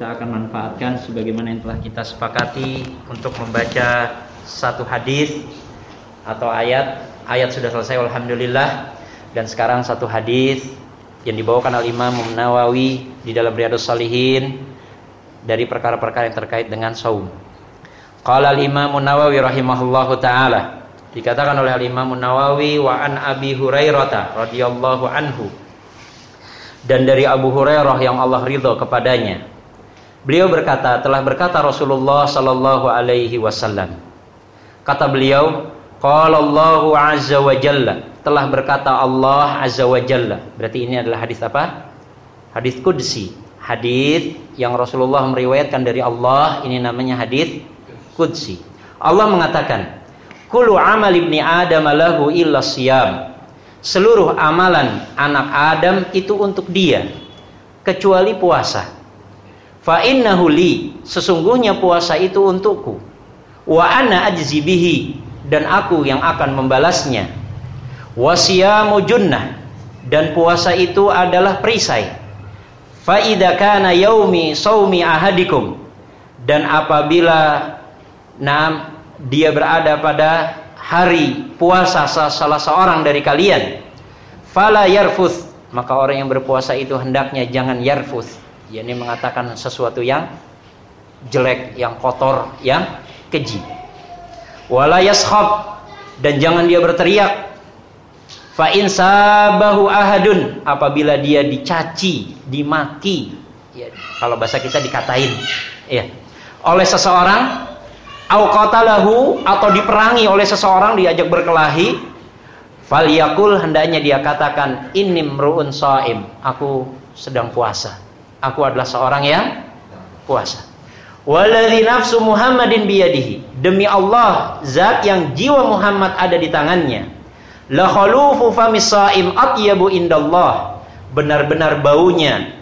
kita akan manfaatkan sebagaimana yang telah kita sepakati untuk membaca satu hadis atau ayat. Ayat sudah selesai alhamdulillah dan sekarang satu hadis yang dibawakan oleh Imam Nawawi di dalam Riyadhus Salihin dari perkara-perkara yang terkait dengan saum. Qala al-Imam Nawawi rahimahullahu taala dikatakan oleh al-Imam Nawawi wa an Abi Hurairah radhiyallahu anhu dan dari Abu Hurairah yang Allah ridho kepadanya. Beliau berkata, telah berkata Rasulullah sallallahu alaihi wasallam. Kata beliau, qala Allahu azza wa jalla, telah berkata Allah azza wa jalla. Berarti ini adalah hadis apa? Hadis qudsi. Hadis yang Rasulullah meriwayatkan dari Allah, ini namanya hadis qudsi. Allah mengatakan, "Kullu amal ibni Adam lahu illa siyam." Seluruh amalan anak Adam itu untuk dia kecuali puasa. Fa innahu li, sesungguhnya puasa itu untukku. Wa ana ajzi bihi dan aku yang akan membalasnya. Wasiyamu junnah dan puasa itu adalah perisai. Fa idza kana yaumi saumi ahadikum dan apabila nam dia berada pada hari puasa salah seorang dari kalian fala yarfuth maka orang yang berpuasa itu hendaknya jangan yarfuth yakni mengatakan sesuatu yang jelek yang kotor yang keji. Wala yashab dan jangan dia berteriak. Fa in sabahu ahadun apabila dia dicaci dimaki ya, kalau bahasa kita dikatain ya oleh seseorang au qatalahu atau diperangi oleh seseorang diajak berkelahi falyakul hendaknya dia katakan inni mruun shaim aku sedang puasa aku adalah seorang yang puasa. Waladzi nafsu muhammadin biyadihi. Demi Allah zat yang jiwa Muhammad ada di tangannya. La khalufu famis shaim atyabu indallah. Benar-benar baunya.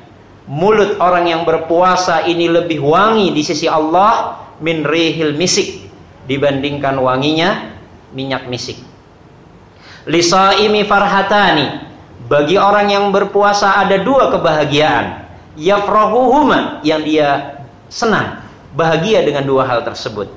Mulut orang yang berpuasa ini lebih wangi di sisi Allah min rihil misik dibandingkan wanginya minyak misik. Lisaimi farhatani. Bagi orang yang berpuasa ada dua kebahagiaan. Yafrahuhuma yang dia senang, bahagia dengan dua hal tersebut.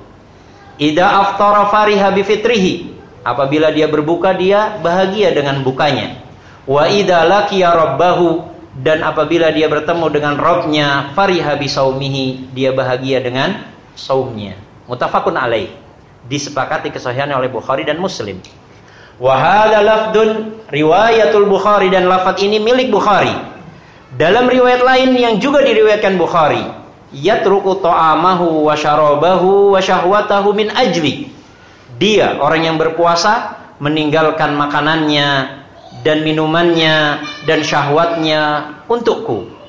Ida aftara fariha bifitrihi apabila dia berbuka dia bahagia dengan bukanya. Wa ida laqiya rabbahu dan apabila dia bertemu dengan Robnya fariha bisaumihi dia bahagia dengan saumnya. Mutafakun alaih. Disepakati kesahihannya oleh Bukhari dan Muslim. Wahada lafdun riwayatul Bukhari dan lafad ini milik Bukhari. Dalam riwayat lain yang juga diriwayatkan Bukhari, yatruku ta'amahu wa syarabahu wa syahwatahu min ajli. Dia orang yang berpuasa meninggalkan makanannya dan minumannya dan syahwatnya untukku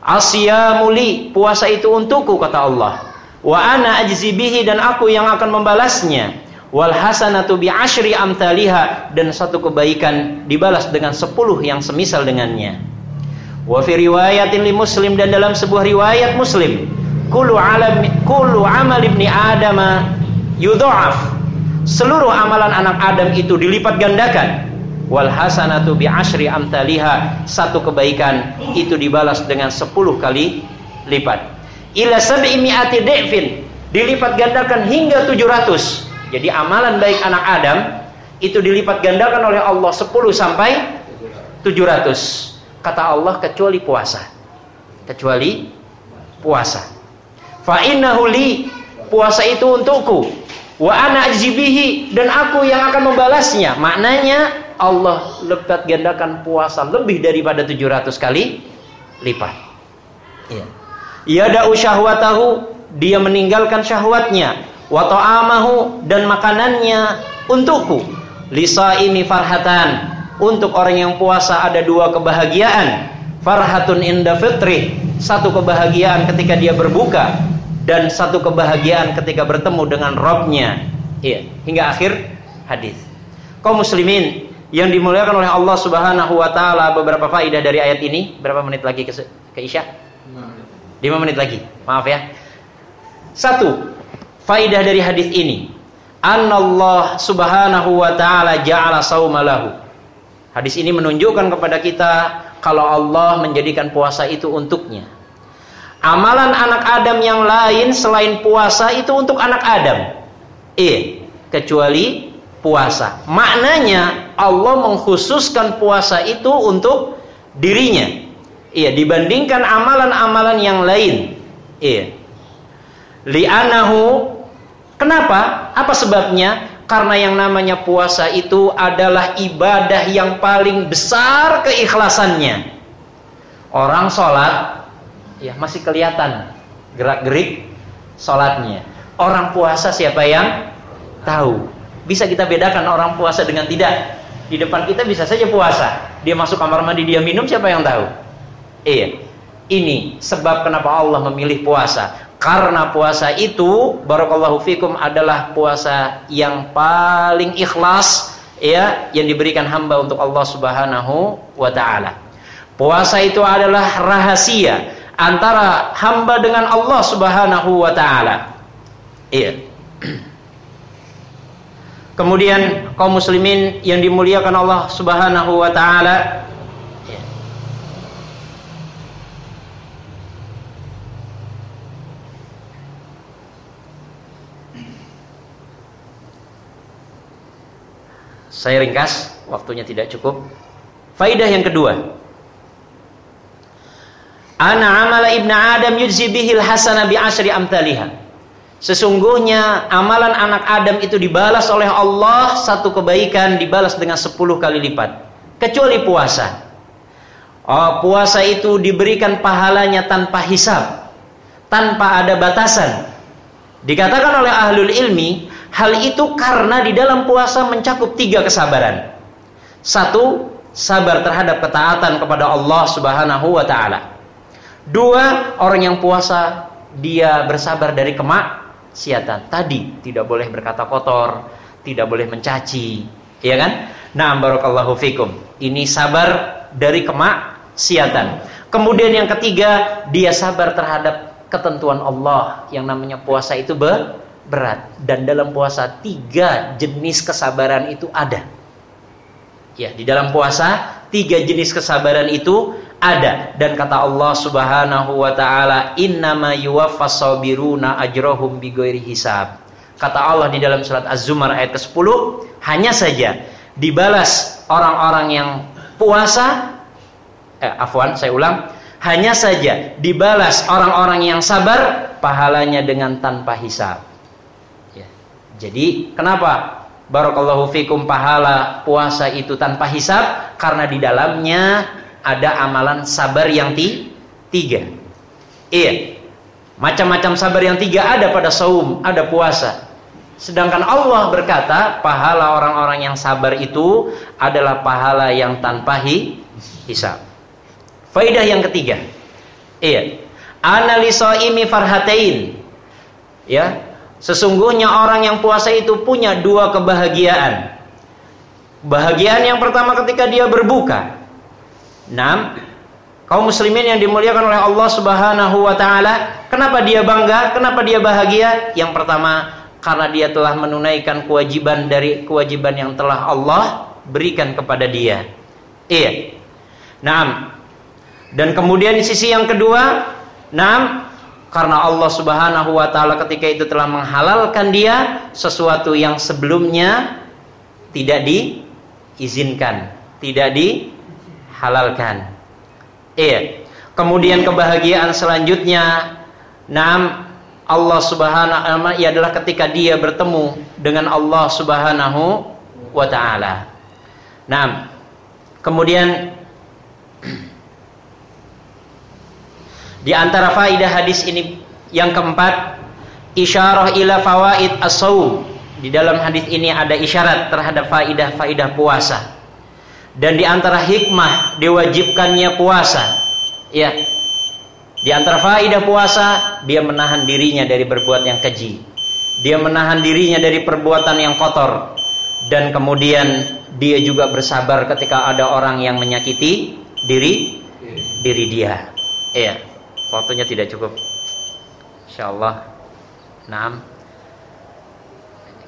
Asyamuli puasa itu untukku kata Allah. Wa ana ajzi bihi dan aku yang akan membalasnya. Wal hasanatu bi asyri amthaliha dan satu kebaikan dibalas dengan sepuluh yang semisal dengannya. Wa fi riwayatin li Muslim dan dalam sebuah riwayat Muslim, kullu alam kullu amal ibni Adam yudha'af. Seluruh amalan anak Adam itu dilipat gandakan. Wal hasanatu bi asyri amtaliha satu kebaikan itu dibalas dengan 10 kali lipat. Ila sab'i mi'ati dilipat gandakan hingga 700 jadi amalan baik anak Adam itu dilipat gandakan oleh Allah 10 sampai 700 kata Allah kecuali puasa kecuali puasa fa innahu li puasa itu untukku wa ana ajzibihi dan aku yang akan membalasnya maknanya Allah lebat gandakan puasa lebih daripada 700 kali lipat. Iya. Yada'u syahwatahu, dia meninggalkan syahwatnya, wa ta'amahu dan makanannya untukku. Lisa ini farhatan. Untuk orang yang puasa ada dua kebahagiaan. Farhatun inda fitri, satu kebahagiaan ketika dia berbuka dan satu kebahagiaan ketika bertemu dengan Robnya. Iya, hingga akhir hadis. Kaum muslimin yang dimuliakan oleh Allah Subhanahu wa taala beberapa faidah dari ayat ini. Berapa menit lagi ke, ke Isya? 5 menit lagi. Maaf ya. Satu, faidah dari hadis ini. Annallah Subhanahu wa taala ja'ala saumalahu. Hadis ini menunjukkan kepada kita kalau Allah menjadikan puasa itu untuknya. Amalan anak Adam yang lain selain puasa itu untuk anak Adam. Iya, kecuali puasa. Maknanya Allah mengkhususkan puasa itu untuk dirinya. Iya, dibandingkan amalan-amalan yang lain. Iya. Li'anahu Kenapa? Apa sebabnya? Karena yang namanya puasa itu adalah ibadah yang paling besar keikhlasannya. Orang sholat, ya masih kelihatan gerak-gerik sholatnya. Orang puasa siapa yang tahu? Bisa kita bedakan orang puasa dengan tidak. Di depan kita bisa saja puasa. Dia masuk kamar mandi, dia minum, siapa yang tahu? Iya. Ini sebab kenapa Allah memilih puasa. Karena puasa itu barakallahu fikum adalah puasa yang paling ikhlas ya yang diberikan hamba untuk Allah Subhanahu wa taala. Puasa itu adalah rahasia antara hamba dengan Allah Subhanahu wa taala. Iya. Kemudian kaum muslimin yang dimuliakan Allah Subhanahu wa taala Saya ringkas, waktunya tidak cukup. Faidah yang kedua. Ana amala ibna Adam yujzi bihil hasana bi asri amtaliha. Sesungguhnya amalan anak Adam itu dibalas oleh Allah satu kebaikan dibalas dengan sepuluh kali lipat. Kecuali puasa. Oh, puasa itu diberikan pahalanya tanpa hisab. Tanpa ada batasan. Dikatakan oleh ahlul ilmi, Hal itu karena di dalam puasa mencakup tiga kesabaran. Satu, sabar terhadap ketaatan kepada Allah Subhanahu wa taala. Dua, orang yang puasa dia bersabar dari kemaksiatan. Tadi tidak boleh berkata kotor, tidak boleh mencaci, ya kan? Nah, barakallahu fikum. Ini sabar dari kemaksiatan. Kemudian yang ketiga, dia sabar terhadap ketentuan Allah yang namanya puasa itu ber berat. Dan dalam puasa tiga jenis kesabaran itu ada. Ya di dalam puasa tiga jenis kesabaran itu ada. Dan kata Allah Subhanahu wa taala innama yuwaffas sabiruna ajrahum bighairi hisab. Kata Allah di dalam surat Az-Zumar ayat ke-10 hanya saja dibalas orang-orang yang puasa eh afwan saya ulang hanya saja dibalas orang-orang yang sabar pahalanya dengan tanpa hisab jadi kenapa barakallahu fikum pahala puasa itu tanpa hisab karena di dalamnya ada amalan sabar yang ti tiga. Iya. Macam-macam sabar yang tiga ada pada saum, ada puasa. Sedangkan Allah berkata, pahala orang-orang yang sabar itu adalah pahala yang tanpa hi, hisab. Faidah yang ketiga. Iya. Analisoimi farhatain. Ya, Sesungguhnya orang yang puasa itu punya dua kebahagiaan. Bahagiaan yang pertama ketika dia berbuka. Enam, kaum muslimin yang dimuliakan oleh Allah Subhanahu wa taala, kenapa dia bangga? Kenapa dia bahagia? Yang pertama, karena dia telah menunaikan kewajiban dari kewajiban yang telah Allah berikan kepada dia. Iya. Dan kemudian di sisi yang kedua, enam, karena Allah Subhanahu wa taala ketika itu telah menghalalkan dia sesuatu yang sebelumnya tidak diizinkan, tidak dihalalkan. Iya. Kemudian kebahagiaan selanjutnya nam Allah Subhanahu wa taala adalah ketika dia bertemu dengan Allah Subhanahu wa taala. Nah, kemudian Di antara faidah hadis ini yang keempat, isyarah ila fawaid as Di dalam hadis ini ada isyarat terhadap faidah-faidah puasa. Dan di antara hikmah diwajibkannya puasa, ya. Di antara faidah puasa, dia menahan dirinya dari berbuat yang keji. Dia menahan dirinya dari perbuatan yang kotor. Dan kemudian dia juga bersabar ketika ada orang yang menyakiti diri diri dia. Iya waktunya tidak cukup insyaallah nah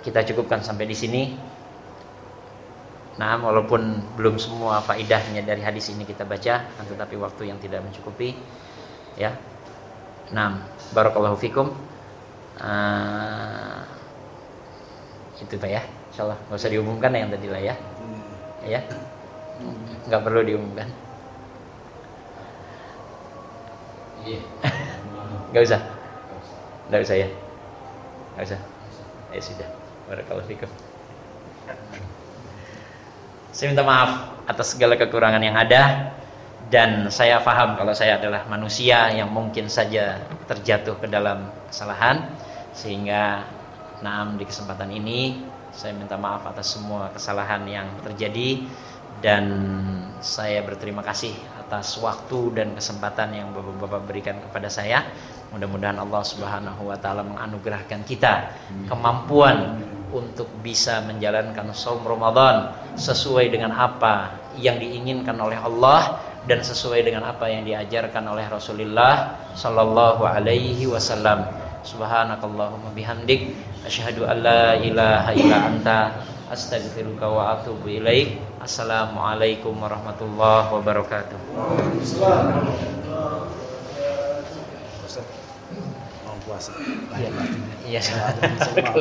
kita cukupkan sampai di sini nah walaupun belum semua faidahnya dari hadis ini kita baca tetapi waktu yang tidak mencukupi ya Nah, barakallahu fikum. Uh, itu Pak ya. Insyaallah nggak usah diumumkan yang tadi lah ya. Ya. Nggak perlu diumumkan. Iya. Nggak usah. Nggak usah ya. Nggak usah. Ya sudah. Barakallahu fikum. Saya minta maaf atas segala kekurangan yang ada dan saya paham kalau saya adalah manusia yang mungkin saja terjatuh ke dalam kesalahan sehingga naam di kesempatan ini saya minta maaf atas semua kesalahan yang terjadi dan saya berterima kasih atas waktu dan kesempatan yang Bapak-bapak berikan kepada saya. Mudah-mudahan Allah Subhanahu wa taala menganugerahkan kita kemampuan untuk bisa menjalankan saum Ramadan sesuai dengan apa yang diinginkan oleh Allah dan sesuai dengan apa yang diajarkan oleh Rasulullah sallallahu alaihi wasallam. Subhanakallahumma bihamdik asyhadu an la ilaha illa anta astaghfiruka wa atubu ilaik. Assalamualaikum warahmatullahi wabarakatuh. puasa. Iya. Iya.